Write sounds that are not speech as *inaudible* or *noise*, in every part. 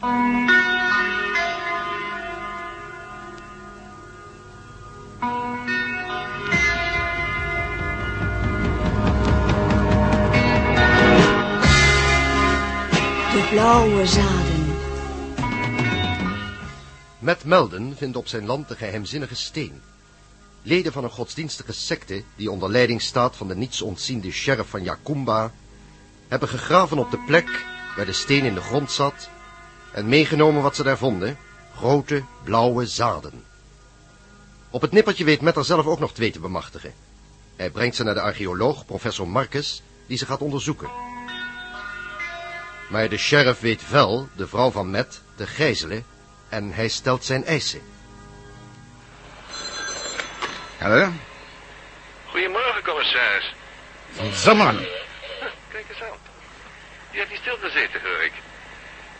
De blauwe zaden. Met Melden vindt op zijn land de geheimzinnige steen. Leden van een godsdienstige secte, die onder leiding staat van de niets ontziende sheriff van Yakumba, hebben gegraven op de plek waar de steen in de grond zat en meegenomen wat ze daar vonden, grote blauwe zaden. Op het nippertje weet Met er zelf ook nog twee te bemachtigen. Hij brengt ze naar de archeoloog, professor Marcus, die ze gaat onderzoeken. Maar de sheriff weet wel de vrouw van Met te gijzelen en hij stelt zijn eisen. Hallo? Goedemorgen, commissaris. Huh, Kijk eens aan. U hebt niet stilgezeten, hoor ik.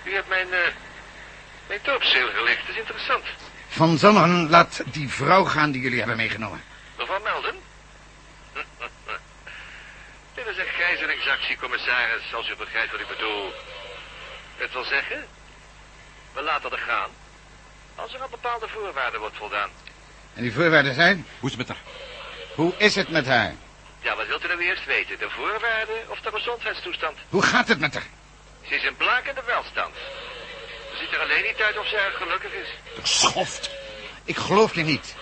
U hebt mijn, eh mijn doopzeel gelegd. Dat is interessant. Van Zammeren, laat die vrouw gaan die jullie hebben meegenomen. Mevrouw Melden? *laughs* Dit is een gijzelingsactie, commissaris, als u begrijpt wat ik bedoel. Het wil zeggen, we laten er gaan. Als er aan bepaalde voorwaarden wordt voldaan. En die voorwaarden zijn? Hoe is het met haar? Hoe is het met haar? Ja, wat wilt u nou eerst weten? De voorwaarden of de gezondheidstoestand? Hoe gaat het met haar? Ze is in blakende welstand. Ze ziet er alleen niet uit of ze erg gelukkig is. Schoft. Ik geloof je niet.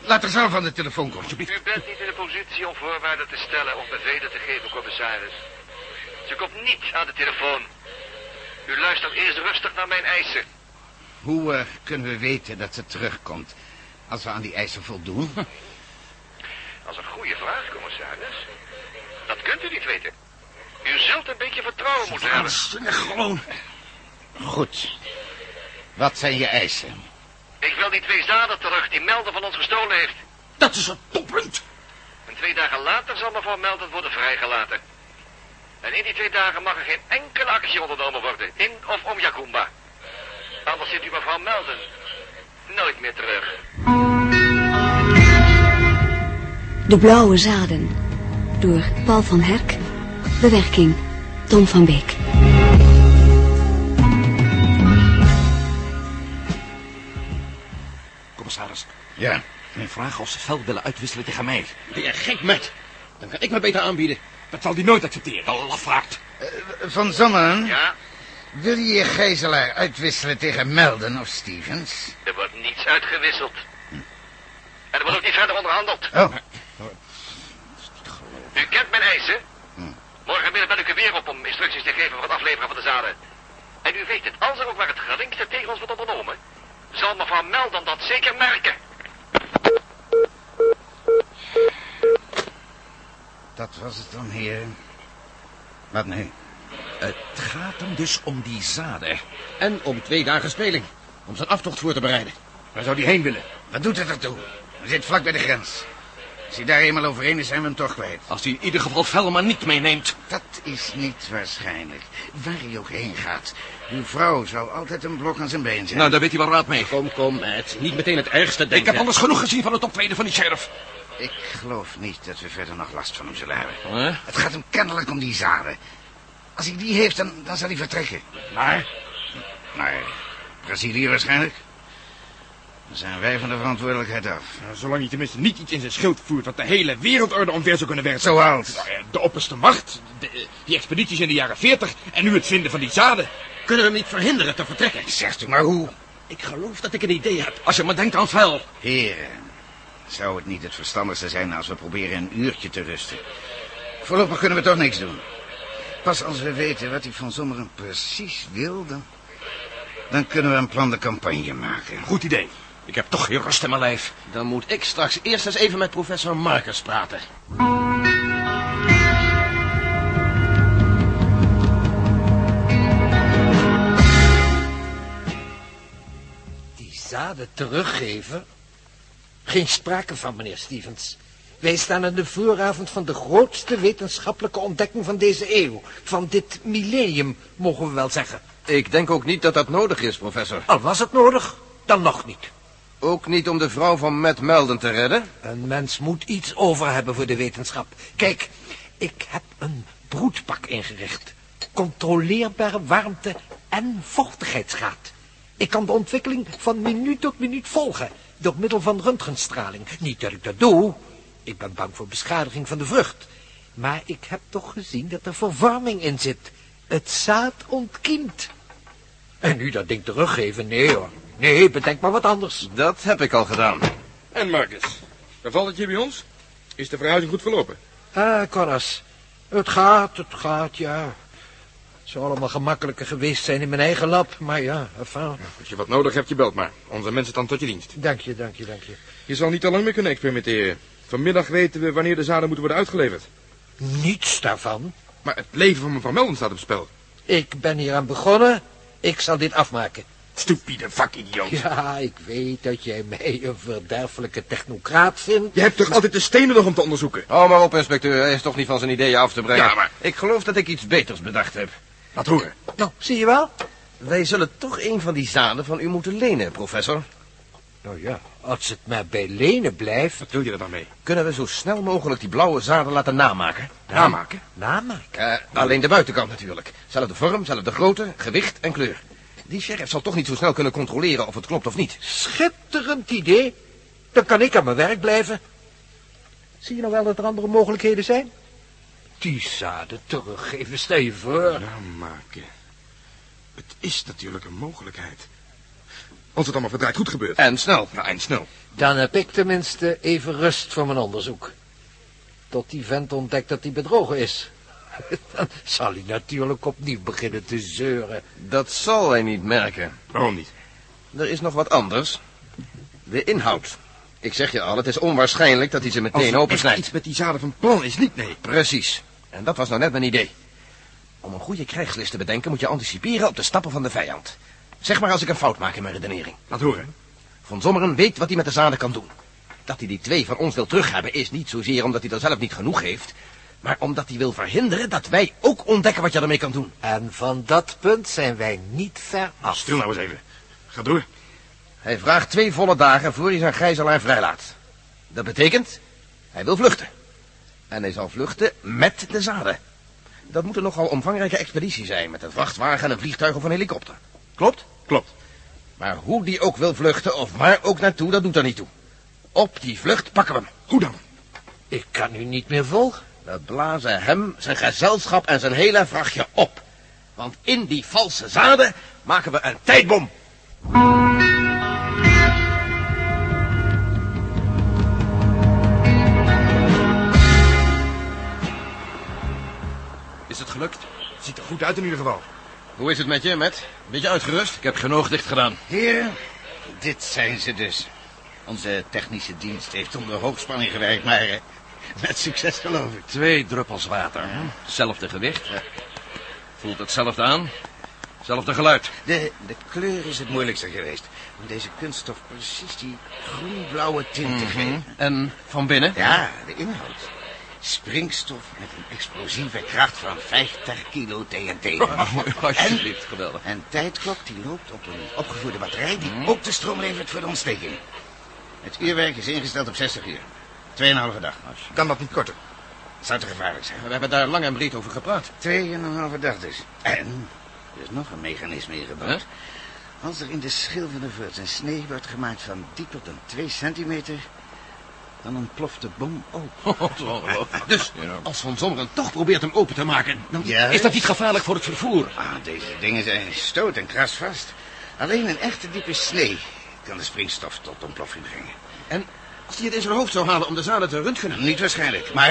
Laat er zelf aan de telefoon komen. U bent niet in de positie om voorwaarden te stellen of bevelen te geven, commissaris. Ze komt niet aan de telefoon. U luistert eerst rustig naar mijn eisen. Hoe eh, kunnen we weten dat ze terugkomt? Als we aan die eisen voldoen? *laughs* Dat is een goede vraag, commissaris. Dat kunt u niet weten. U zult een beetje vertrouwen moeten hebben. Gewoon. Goed. Wat zijn je eisen? Ik wil die twee zaden terug die Melden van ons gestolen heeft. Dat is een toppunt. En twee dagen later zal mevrouw Melden worden vrijgelaten. En in die twee dagen mag er geen enkele actie ondernomen worden. In of om Yakumba. Anders ziet u mevrouw Melden nooit meer terug. De blauwe zaden. Door Paul van Herk. Bewerking Tom van Beek. Commissaris, Ja. mijn vraag of ze veld willen uitwisselen tegen mij. Ben je gek, met? Dan ga ik me beter aanbieden. Dat zal die nooit accepteren. Al afvraagt. Van Zammeren, Ja, wil je je gijzelaar uitwisselen tegen Melden of Stevens? er wordt niets uitgewisseld. En er wordt ook niet verder onderhandeld. Oh, U kent mijn eisen. Morgenmiddag ben ik er weer op om instructies te geven voor het afleveren van de zaden. En u weet het, als er ook maar het geringste tegen ons wordt ondernomen... zal mevrouw Melden dat zeker merken. dat was het dan, heren. Wat nu? Het gaat hem dus om die zaden. En om twee dagen speling. Om zijn aftocht voor te bereiden. Waar zou die heen willen? Wat doet het ertoe? We zitten vlak bij de grens. Als hij daar eenmaal overheen is, zijn we hem toch kwijt. Als hij in ieder geval Velma niet meeneemt. Dat is niet waarschijnlijk. Waar hij ook heen gaat. Uw vrouw zal altijd een blok aan zijn been zijn. Nou, daar weet hij wel raad mee. Kom, kom, Matt. Niet meteen het ergste Ik denken. heb alles genoeg gezien van het optreden van die sheriff. Ik geloof niet dat we verder nog last van hem zullen hebben. Huh? Het gaat hem kennelijk om die zaden. Als hij die heeft, dan, dan zal hij vertrekken. Maar? Naar Brazilië waarschijnlijk. Dan zijn wij van de verantwoordelijkheid af. Nou, zolang hij tenminste niet iets in zijn schild voert wat de hele wereldorde omver zou kunnen werpen. Zoals? De opperste macht, de, eh, die expedities in de jaren 40 en nu het vinden van die zaden. Kunnen we hem niet verhinderen te vertrekken? Zegt u maar hoe. Ik geloof dat ik een idee heb. Als je maar denkt aan vel. Heren, zou het niet het verstandigste zijn als we proberen een uurtje te rusten? Voorlopig kunnen we toch niks doen. Pas als we weten wat hij van Zommeren precies wil, dan, dan kunnen we een plan de campagne maken. Goed idee. Ik heb toch geen rust in mijn lijf. Dan moet ik straks eerst eens even met professor Marcus praten. Die zaden teruggeven? Geen sprake van, meneer Stevens. Wij staan aan de vooravond van de grootste wetenschappelijke ontdekking van deze eeuw. Van dit millennium, mogen we wel zeggen. Ik denk ook niet dat dat nodig is, professor. Al was het nodig, dan nog niet. Ook niet om de vrouw van Matt Melden te redden. Een mens moet iets over hebben voor de wetenschap. Kijk, ik heb een broedpak ingericht. Controleerbare warmte en vochtigheidsgraad. Ik kan de ontwikkeling van minuut tot minuut volgen, door middel van röntgenstraling. Niet dat ik dat doe, ik ben bang voor beschadiging van de vrucht. Maar ik heb toch gezien dat er verwarming in zit. Het zaad ontkiemt. En nu dat ding teruggeven, nee hoor. Nee, bedenk maar wat anders. Dat heb ik al gedaan. En Marcus, bevalt het je bij ons? Is de verhuizing goed verlopen? Ah, Corras. Het gaat, het gaat, ja. Het zou allemaal gemakkelijker geweest zijn in mijn eigen lab, maar ja, enfin. Als je wat nodig hebt, je belt maar. Onze mensen staan tot je dienst. Dank je, dank je, dank je. Je zal niet te lang meer kunnen experimenteren. Vanmiddag weten we wanneer de zaden moeten worden uitgeleverd. Niets daarvan. Maar het leven van mevrouw Melden staat op spel. Ik ben hier aan begonnen. Ik zal dit afmaken. Stupide vakidioot. Ja, ik weet dat jij mij een verderfelijke technocraat vindt. Je hebt toch altijd de stenen nog om te onderzoeken? Hou maar op, inspecteur. Hij is toch niet van zijn ideeën af te brengen. Ja, maar- Ik geloof dat ik iets beters bedacht heb. Laat horen. Nou, zie je wel? Wij zullen toch een van die zaden van u moeten lenen, professor. Nou ja, als het maar bij lenen blijft. Wat wil je er dan mee? Kunnen we zo snel mogelijk die blauwe zaden laten namaken? Namaken? Namaak. Eh, alleen de buitenkant natuurlijk. Zelfde vorm, zelfde grootte, gewicht en kleur. Die sheriff zal toch niet zo snel kunnen controleren of het klopt of niet. Schitterend idee. Dan kan ik aan mijn werk blijven. Zie je nou wel dat er andere mogelijkheden zijn? Die zaden teruggeven, stel je voor. Namaken. Het is natuurlijk een mogelijkheid. Als het allemaal verdraaid goed gebeurt. En snel. Ja, en snel. Dan heb ik tenminste even rust voor mijn onderzoek. Tot die vent ontdekt dat hij bedrogen is. *laughs* Dan zal hij natuurlijk opnieuw beginnen te zeuren. Dat zal hij niet merken. Waarom niet? Er is nog wat anders. De inhoud. Ik zeg je al, het is onwaarschijnlijk dat hij ze Als meteen opensnijdt. iets met die zaden van plan is, niet nee. Precies. En dat was nou net mijn idee. Om een goede krijgslist te bedenken moet je anticiperen op de stappen van de vijand. Zeg maar als ik een fout maak in mijn redenering. Laat horen. Van Zommeren weet wat hij met de zaden kan doen. Dat hij die twee van ons wil terughebben is niet zozeer omdat hij er zelf niet genoeg heeft... maar omdat hij wil verhinderen dat wij ook ontdekken wat je ermee kan doen. En van dat punt zijn wij niet ver af. Stil nou eens even. Ga door. Hij vraagt twee volle dagen voor hij zijn gijzelaar vrijlaat. Dat betekent, hij wil vluchten. En hij zal vluchten met de zaden. Dat moet een nogal omvangrijke expeditie zijn... met een vrachtwagen, een vliegtuig of een helikopter. Klopt? Klopt. Maar hoe die ook wil vluchten of waar ook naartoe, dat doet er niet toe. Op die vlucht pakken we hem. Hoe dan? Ik kan u niet meer volgen. We blazen hem, zijn gezelschap en zijn hele vrachtje op. Want in die valse zaden maken we een tijdbom. Is het gelukt? Het ziet er goed uit in ieder geval. Hoe is het met je, Matt? Beetje uitgerust? Ik heb genoeg dicht gedaan. Heren, dit zijn ze dus. Onze technische dienst heeft onder hoogspanning gewerkt, maar eh, met succes geloof ik. Twee druppels water. Hetzelfde gewicht. Voelt hetzelfde aan. Hetzelfde geluid. De, de kleur is het moeilijkste geweest. Om deze kunststof precies die groen-blauwe tint te geven. En van binnen? Ja, de inhoud. Springstof met een explosieve kracht van 50 kilo TNT. Alsjeblieft, geweldig. En tijdklok die loopt op een opgevoerde batterij die ook de stroom levert voor de ontsteking. Het uurwerk is ingesteld op 60 uur. Tweeënhalve dag. Kan dat niet korter? Zou te gevaarlijk zijn. We hebben daar lang en breed over gepraat. Tweeënhalve dag dus. En er is nog een mechanisme ingebouwd. Als er in de schil van de een snee wordt gemaakt van dieper dan 2 centimeter... dan ontploft de bom ook. *laughs* Dus als Van Zommeren toch probeert hem open te maken... dan... Ja, Is dat niet gevaarlijk voor het vervoer? Ah, deze dingen zijn stoot- en krasvast. Alleen een echte diepe snee kan de springstof tot ontploffing brengen. En als hij het in zijn hoofd zou halen om de zaden te röntgenen... Niet waarschijnlijk, maar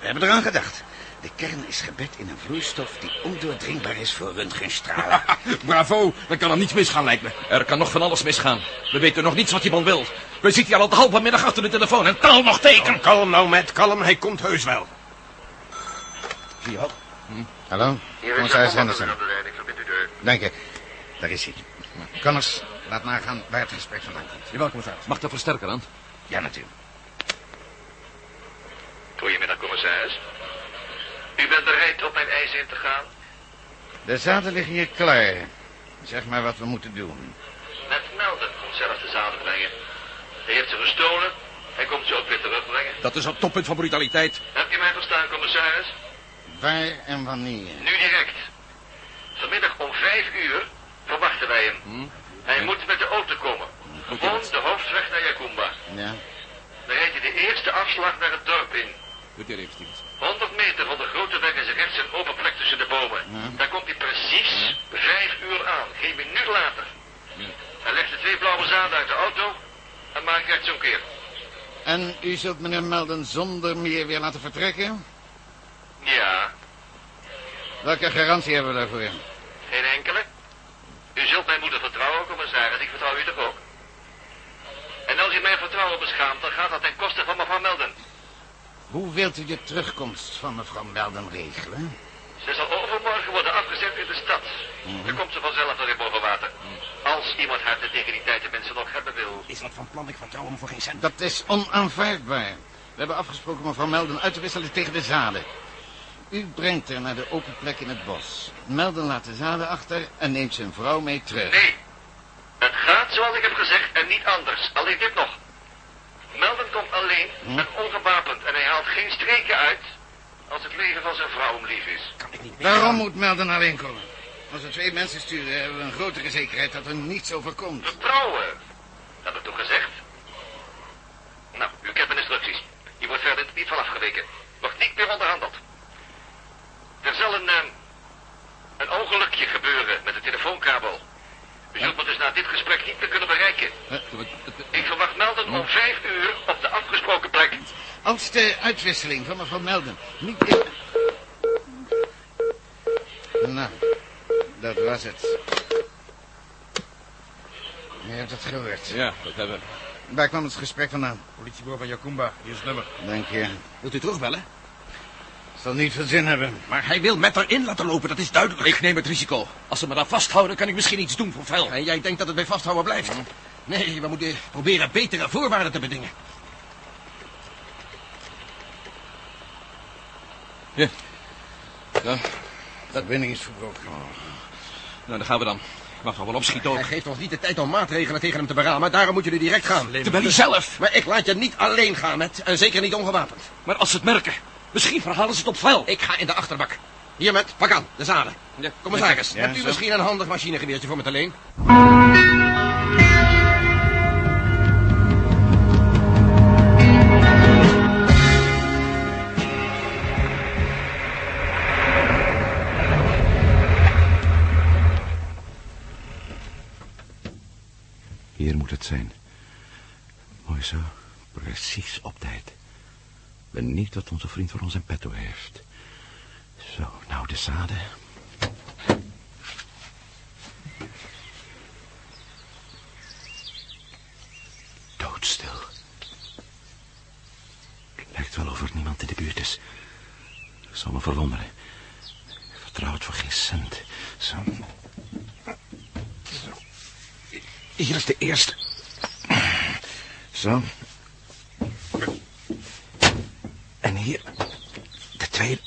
we hebben eraan gedacht. De kern is gebed in een vloeistof die ondoordringbaar is voor röntgenstralen. *laughs* Bravo, dan kan er niets misgaan, lijkt me. Er kan nog van alles misgaan. We weten nog niets wat die man wil. We zitten hier al de halve middag achter de telefoon en taal nog teken. Kalm nou, met kalm. Hij komt heus wel. Zie je wel? Hallo, commissaris Henderson. Dank je. Daar is hij. Connors, laat nagaan waar het gesprek vandaan komt. Jawel, commissaris. Mag de versterker aan? Ja, natuurlijk. Goedemiddag, commissaris. U bent bereid op mijn eisen in te gaan? De zaden liggen hier klaar. Zeg maar wat we moeten doen. Met Melden komt zelf de zaden brengen. Hij heeft ze gestolen. Hij komt ze ook weer terugbrengen. Dat is het toppunt van brutaliteit. Heb je mij verstaan, commissaris? Waar en wanneer? Nu direct. Vanmiddag om vijf uur verwachten wij hem. Hij moet met de auto komen. Gewoon de hoofdweg naar Jacumba. Ja. Dan rijdt hij de eerste afslag naar het dorp in. Hij even, Stevens. 100 meter van de grote weg is rechts een open plek tussen de bomen. Daar komt hij precies vijf uur aan, geen minuut later. Hij legt de twee blauwe zaden uit de auto en maakt rechts zo'n keer. En u zult meneer Melden zonder meer weer laten vertrekken? Ja, Welke garantie hebben we daarvoor? geen enkele. U zult mijn moeder vertrouwen, commissaris. Ik vertrouw u toch ook. En als u mijn vertrouwen beschaamt, dan gaat dat ten koste van mevrouw Melden. Hoe wilt u de terugkomst van mevrouw Melden regelen? Ze zal overmorgen worden afgezet in de stad. Dan komt ze vanzelf weer boven water. Als iemand haar de digniteit de mensen nog hebben wil. Is wat van plan, ik vertrouw hem voor geen cent. Dat is onaanvaardbaar. We hebben afgesproken mevrouw Melden uit te wisselen tegen de zaden. U brengt haar naar de open plek in het bos. Melden laat de zaden achter en neemt zijn vrouw mee terug. Nee, het gaat zoals ik heb gezegd en niet anders. Alleen dit nog. Melden komt alleen en ongewapend en hij haalt geen streken uit als het leven van zijn vrouw om lief is. Kan ik niet meer. Waarom moet Melden alleen komen? Als we twee mensen sturen, hebben we een grotere zekerheid dat er niets overkomt. Vertrouwen, heb ik toch gezegd? Nou, u kent mijn instructies. Hier wordt verder niet van afgeweken. Wordt niet meer onderhandeld. Er zal een, eh, een ongelukje gebeuren met de telefoonkabel. U zult me dus na dit gesprek niet meer kunnen bereiken. Ik verwacht Melden om vijf uur op de afgesproken plek. Als de uitwisseling van mevrouw Melden niet in... Nou, dat was het. Je hebt het gehoord. Ja, dat hebben we. Waar kwam het gesprek vandaan? Politiebureau van Jacumba, hier is het nummer. Denk je? Wilt u terugbellen? Zal niet veel zin hebben. Maar hij wil met erin laten lopen, dat is duidelijk. Ik neem het risico. Als ze me daar vasthouden, kan ik misschien iets doen voor vuil. En jij denkt dat het bij vasthouden blijft? Nee, we moeten proberen betere voorwaarden te bedingen. Ja. Ja, Dat winning is verbroken. nou, dan gaan we dan. Ik mag toch wel opschieten ook. Hij geeft ons niet de tijd om maatregelen tegen hem te beramen. Daarom moet je nu direct gaan. Terwijl hij zelf. Maar ik laat je niet alleen gaan met, en zeker niet ongewapend. Maar als ze het merken, misschien verhalen ze het op vuil. Ik ga in de achterbak. Hier met, pak aan, de zaden. Ja, Commissaris, Ja, hebt u zo. misschien een handig machinegeweertje voor me te leen? Hier moet het zijn. Mooi zo. Precies op tijd. Benieuwd wat onze vriend voor ons in petto heeft. Zo, nou de zaden. Doodstil. Lijkt wel of er niemand in de buurt is. Ik zal me verwonderen. Ik vertrouw het voor geen cent. Zo. Hier is de eerste. Zo. En hier de tweede.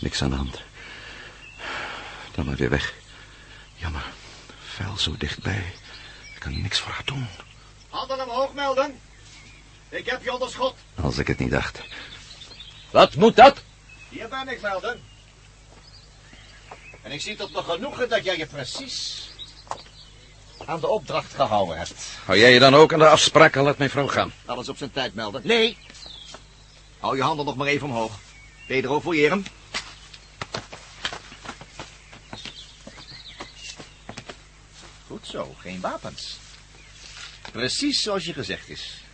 Niks aan de hand. Dan maar weer weg. Jammer. Vuil zo dichtbij. Ik kan niks voor haar doen. Handen omhoog melden. Ik heb je onder schot. Als ik het niet dacht. Wat moet dat? Hier ben ik, melden. En ik zie tot mijn genoegen dat jij je precies aan de opdracht gehouden hebt. Hou jij je dan ook aan de afspraak en laat mijn vrouw gaan. Alles op zijn tijd melden. Nee. Hou je handen nog maar even omhoog. Pedro, fouilleer hem. Goed zo, geen wapens. Precies zoals je gezegd is.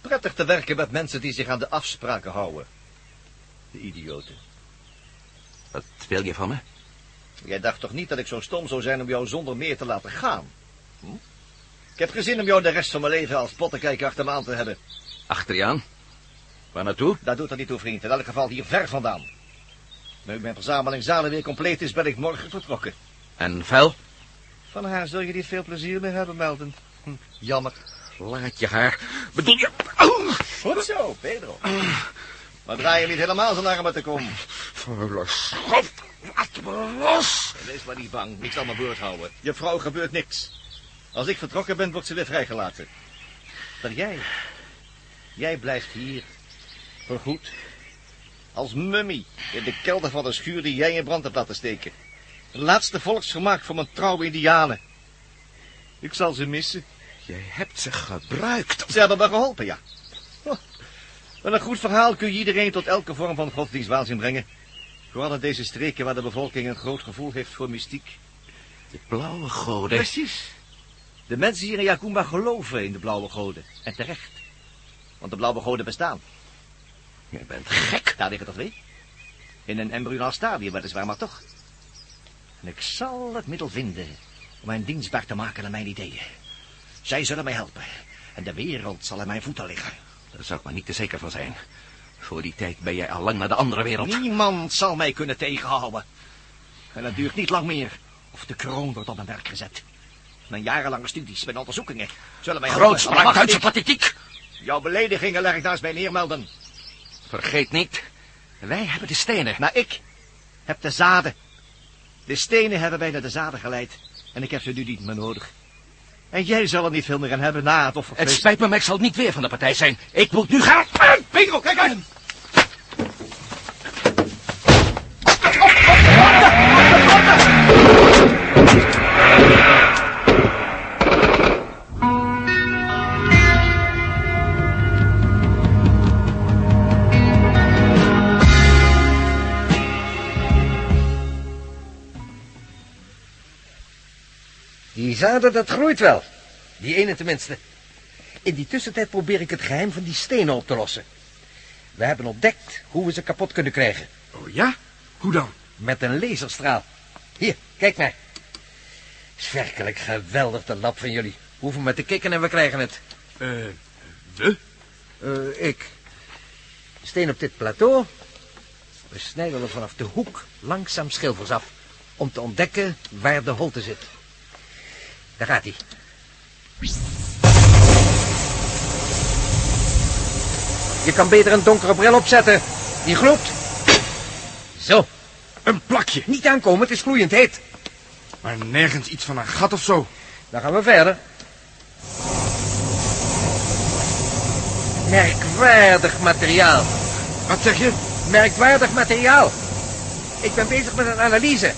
Prettig te werken met mensen die zich aan de afspraken houden. De idioten. Wat wil je van me? Jij dacht toch niet dat ik zo stom zou zijn om jou zonder meer te laten gaan? Hm? Ik heb gezin om jou de rest van mijn leven als pottenkijker achter me aan te hebben. Achter je aan. Waar naartoe? Dat doet er niet toe, vriend. In elk geval hier ver vandaan. Nu mijn verzameling zaden weer compleet is, ben ik morgen vertrokken. En vuil? Van haar zul je niet veel plezier meer hebben, Melden. Hm, jammer. Laat je haar. Bedoel je... Au! Goed zo, Pedro. Maar draai je niet helemaal zo naar te komen. Vuile schot. Laat me los. Wees maar niet bang, ik zal mijn woord houden. Je vrouw gebeurt niks. Als ik vertrokken ben, wordt ze weer vrijgelaten. Maar jij, jij blijft hier. Voorgoed. Als mummie in de kelder van de schuur die jij in brand hebt laten steken. De laatste volksvermaak voor mijn trouwe indianen. Ik zal ze missen. Jij hebt ze gebruikt. Ze hebben me geholpen, ja. Met een goed verhaal kun je iedereen tot elke vorm van godsdienstwaanzin brengen. Vooral in deze streken waar de bevolking een groot gevoel heeft voor mystiek. De blauwe goden. Precies. De mensen hier in Yakumba geloven in de blauwe goden. En terecht. Want de blauwe goden bestaan. Je bent gek. Daar ligt het toch niet? In een embryonaal stadium weliswaar, maar toch. En ik zal het middel vinden om mij dienstbaar te maken aan mijn ideeën. Zij zullen mij helpen. En de wereld zal aan mijn voeten liggen. Daar zou ik maar niet te zeker van zijn. Voor die tijd ben jij al lang naar de andere wereld. Niemand zal mij kunnen tegenhouden. En het duurt niet lang meer of de kroon wordt op mijn werk gezet. Mijn jarenlange studies en onderzoekingen zullen mij. Grootspraak, Duitse pathetiek. Jouw beledigingen leg ik naast mij neermelden. Vergeet niet, wij hebben de stenen. Maar ik heb de zaden. De stenen hebben mij naar de zaden geleid. En ik heb ze nu niet meer nodig. En jij zal er niet veel meer aan hebben na het Het offerfeest. spijt me, maar ik zal niet weer van de partij zijn. Ik moet nu gaan. Kijk uit! Die zaden, dat groeit wel. Die ene tenminste. In die tussentijd probeer ik het geheim van die stenen op te lossen. We hebben ontdekt hoe we ze kapot kunnen krijgen. Oh ja? Hoe dan? Met een laserstraal. Hier, kijk maar. Is werkelijk geweldig, de lab van jullie. We hoeven maar te kikken en we krijgen het. Eh, we? Eh, ik. Steen op dit plateau. We snijden er vanaf de hoek langzaam schilfers af. Om te ontdekken waar de holte zit. Daar gaat hij. Je kan beter een donkere bril opzetten. Die gloeit. Zo, Een plakje. niet aankomen, het is gloeiend heet. Maar nergens iets van een gat of zo. Dan gaan we verder. Merkwaardig materiaal. Wat zeg je? Merkwaardig materiaal. Ik ben bezig met een analyse.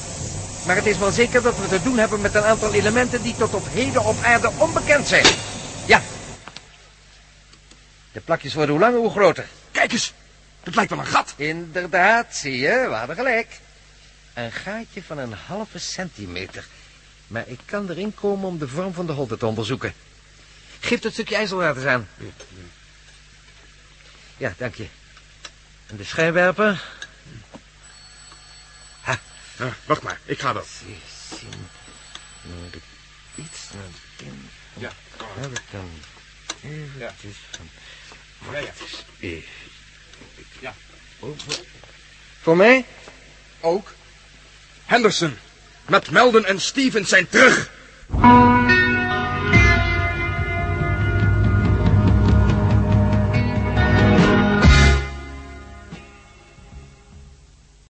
Maar het is wel zeker dat we te doen hebben met een aantal elementen die tot op heden op aarde onbekend zijn. Ja. De plakjes worden hoe langer hoe groter. Kijk eens. Het lijkt wel een gat. Inderdaad, zie je, we hadden gelijk. Een gaatje van een halve centimeter. Maar ik kan erin komen om de vorm van de holte te onderzoeken. Geef dat stukje ijzerwater eens aan. Ja, dank je. En de schijnwerper? Ah, wacht maar, ik ga wel. Zien. Iets naar? Ja, kom. Heb Ja, ja. Eh, Ja. over- Voor mij? Ook. Henderson. Met Melden en Stevens zijn terug.